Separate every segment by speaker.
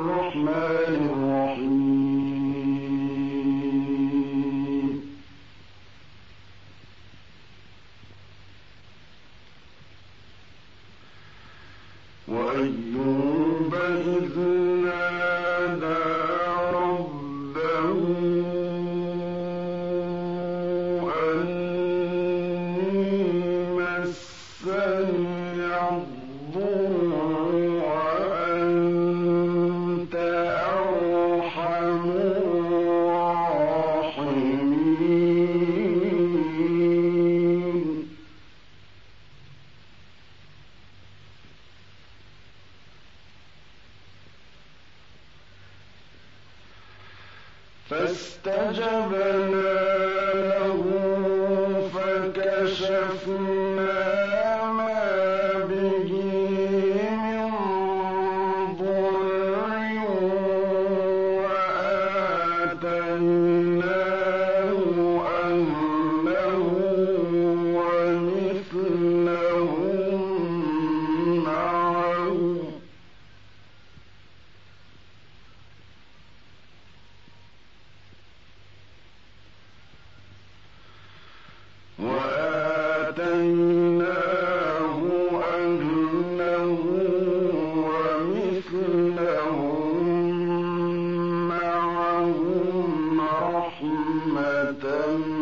Speaker 1: بسم الله الرحمن فاستجبنا رحمة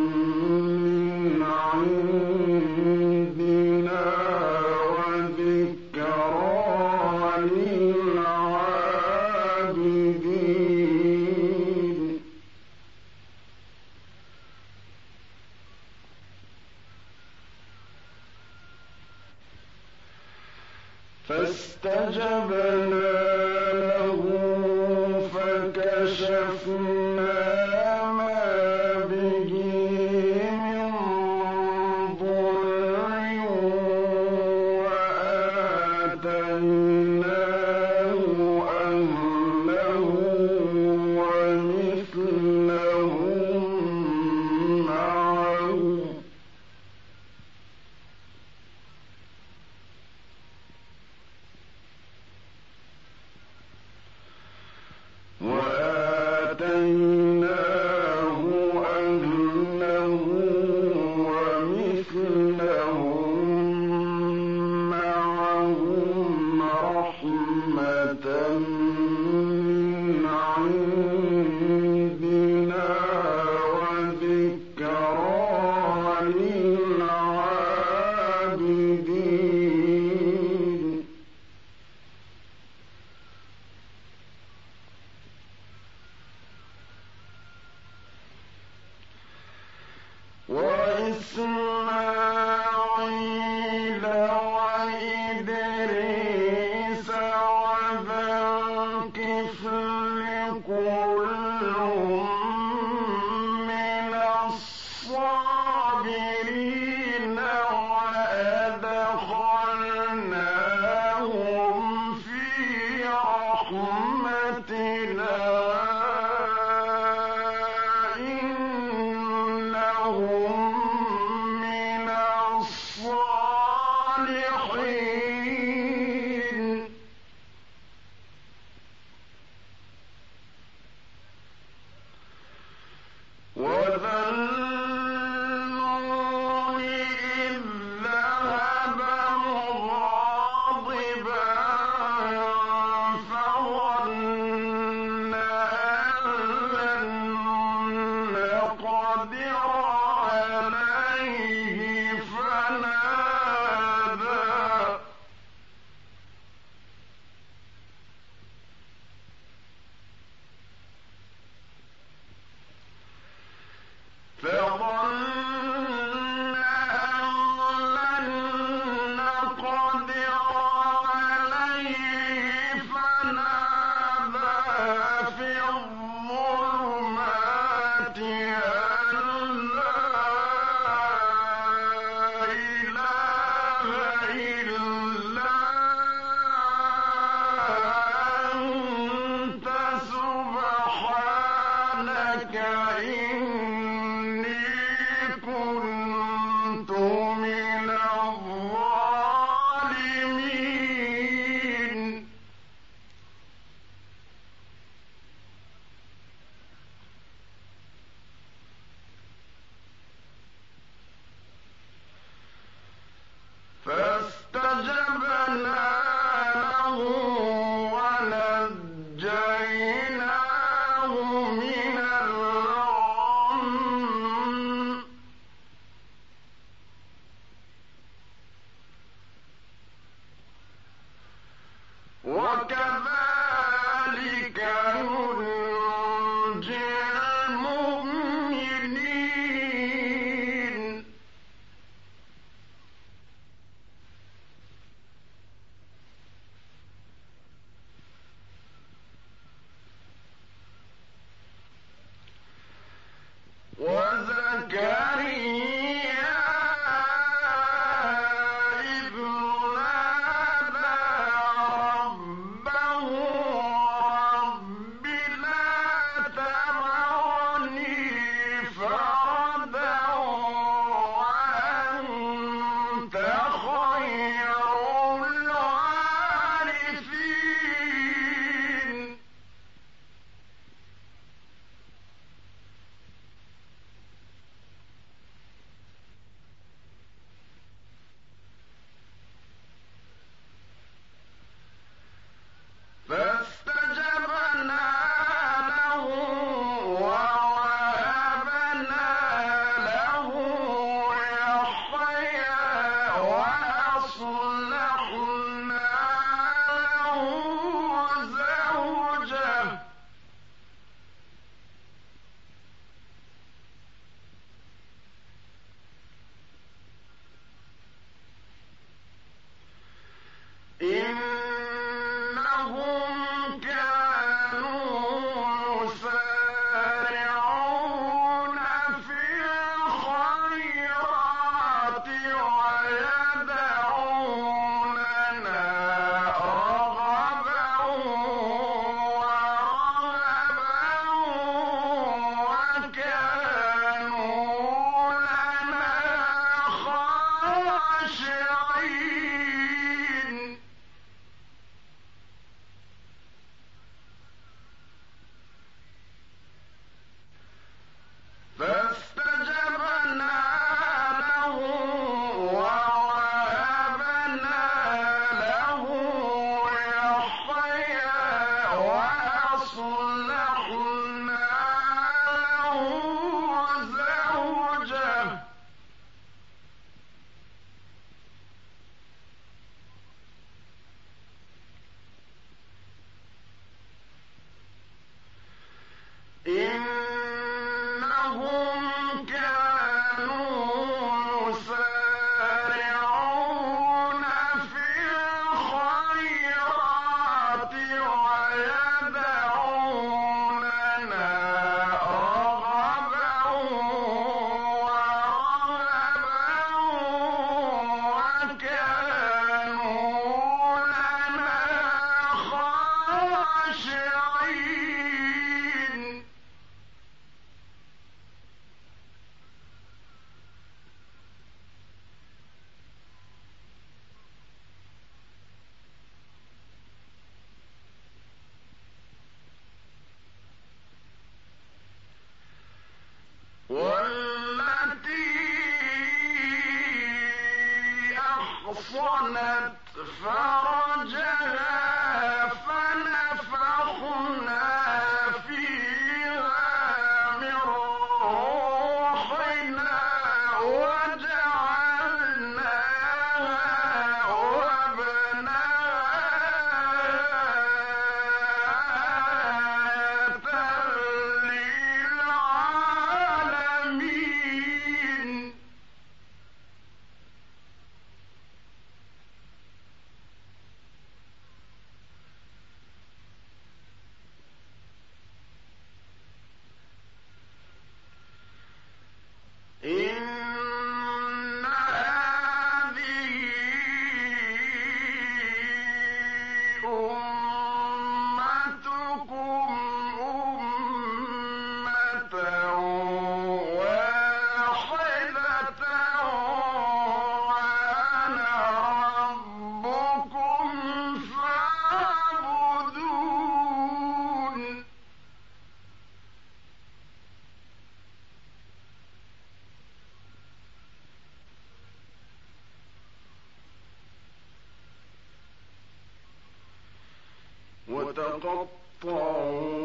Speaker 1: فمن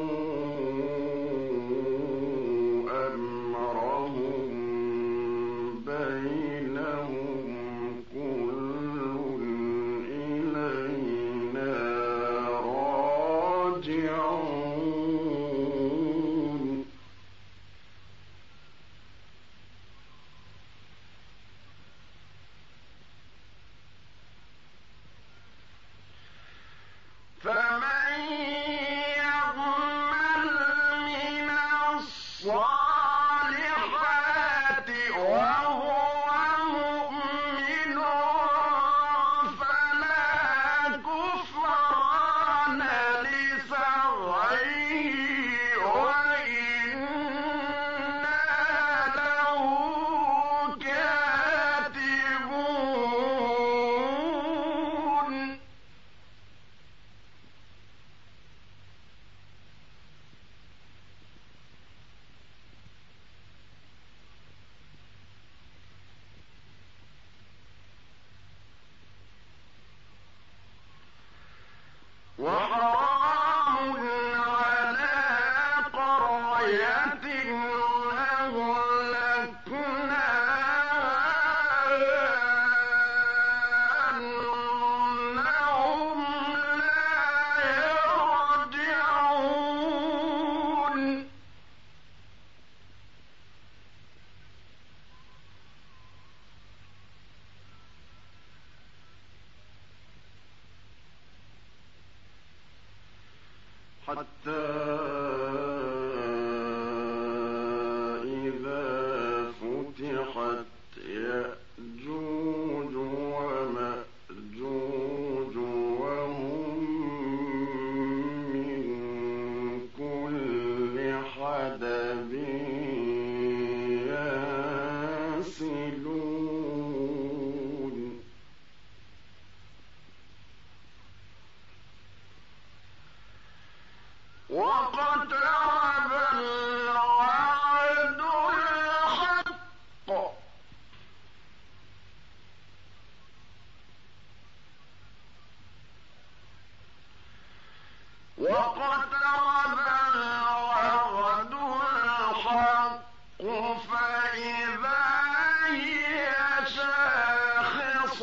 Speaker 1: حتى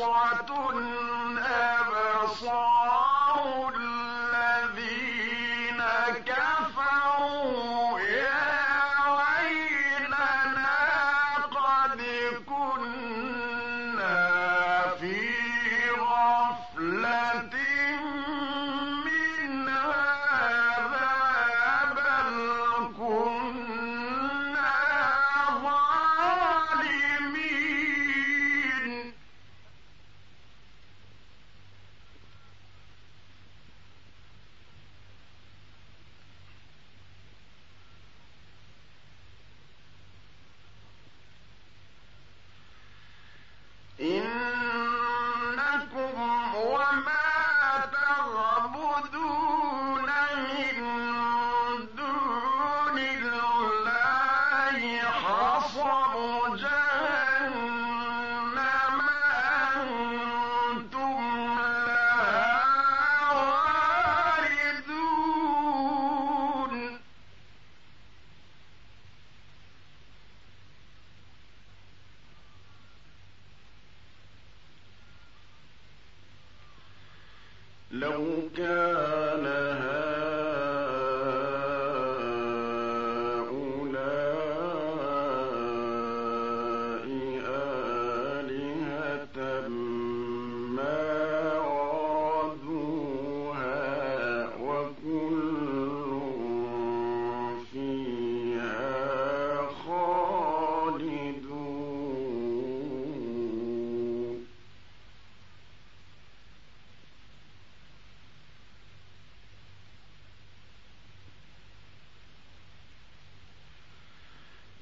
Speaker 1: لو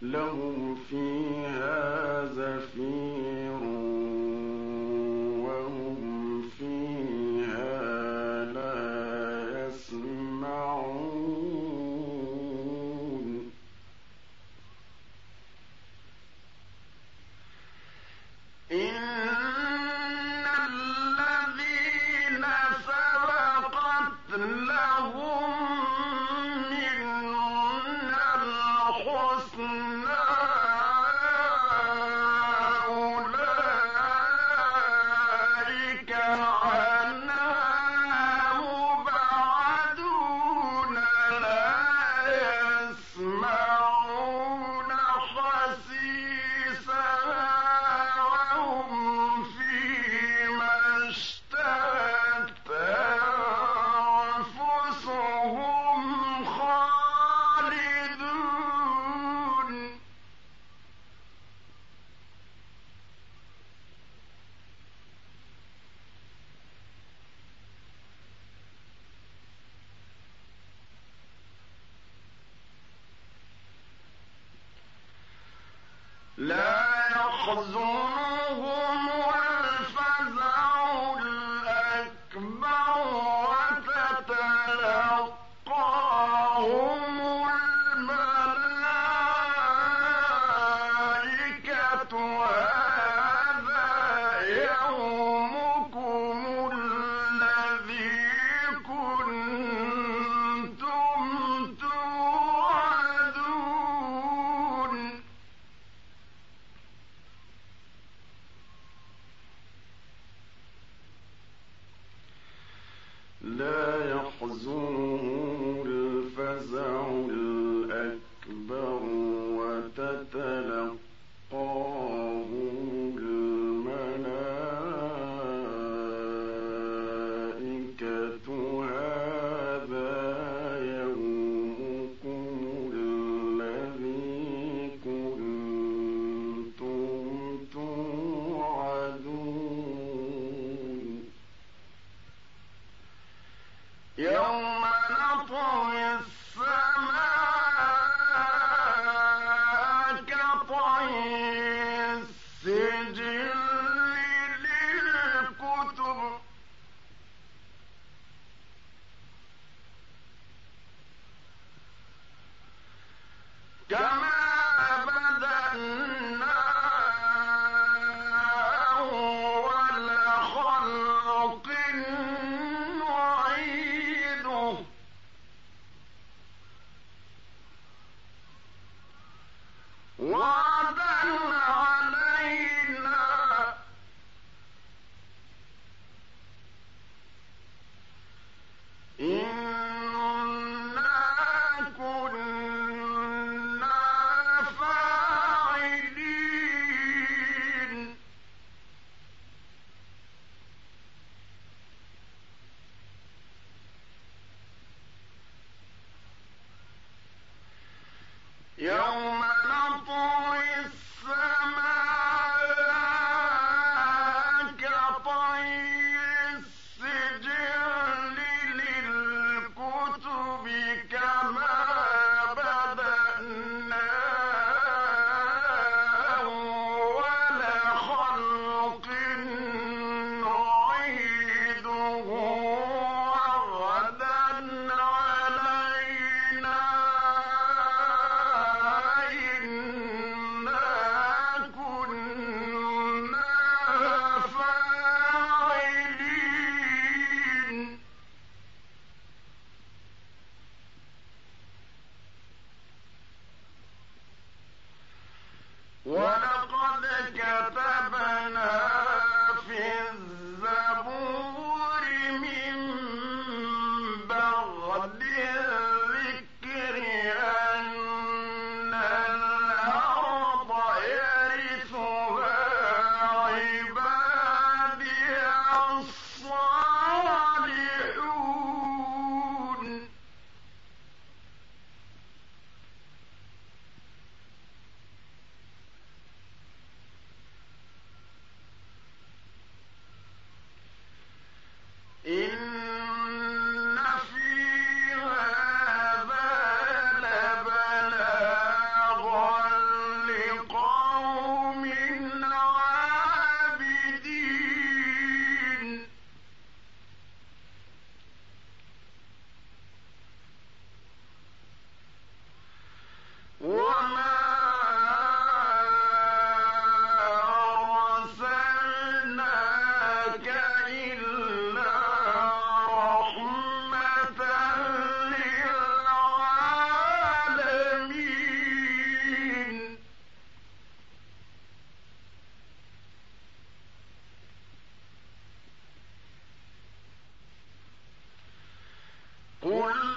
Speaker 1: لهم فيها زفير هذا قل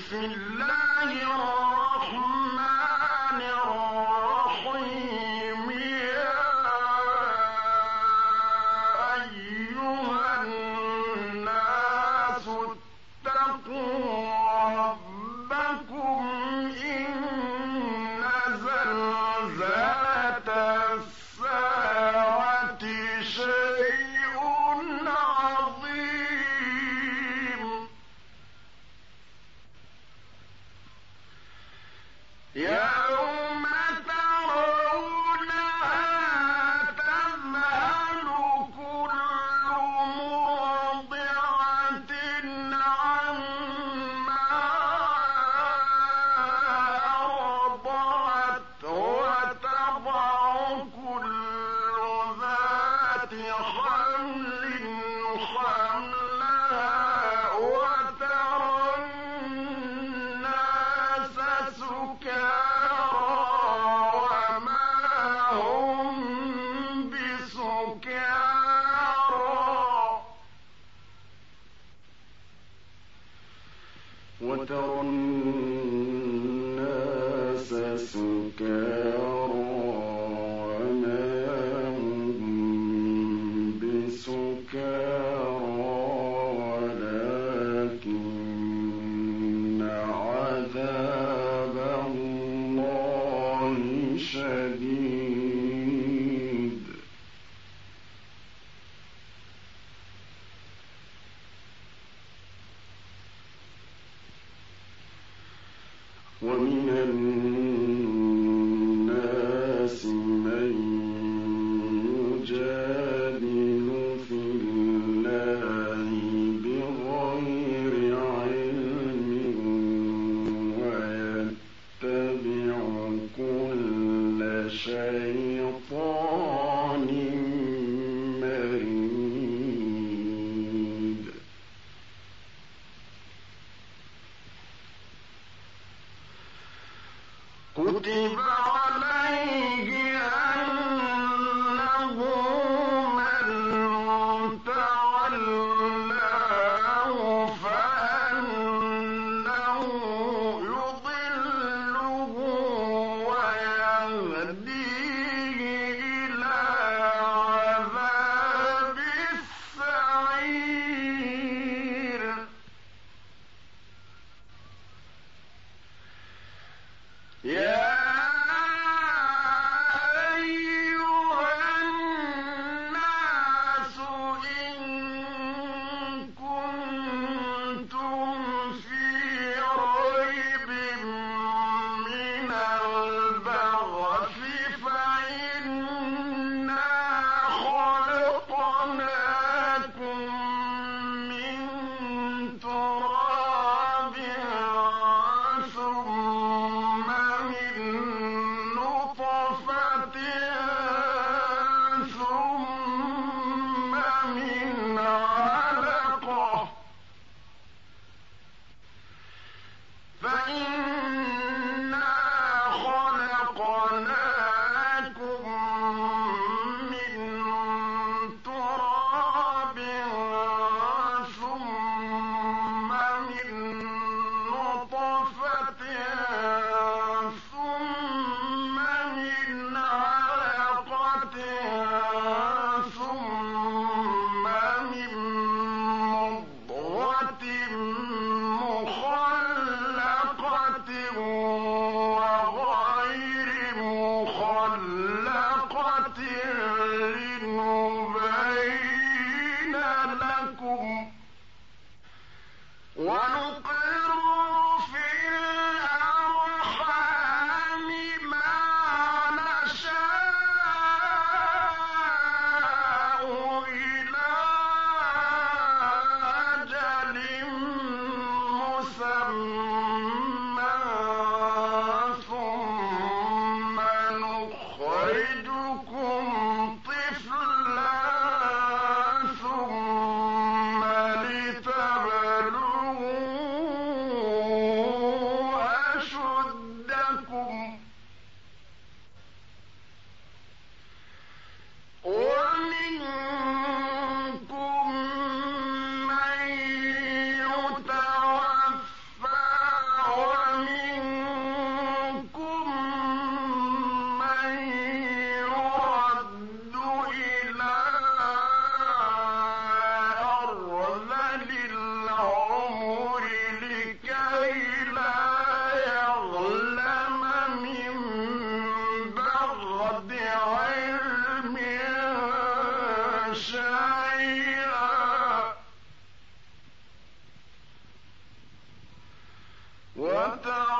Speaker 1: بسم الله الرحمن ومن الناس صدق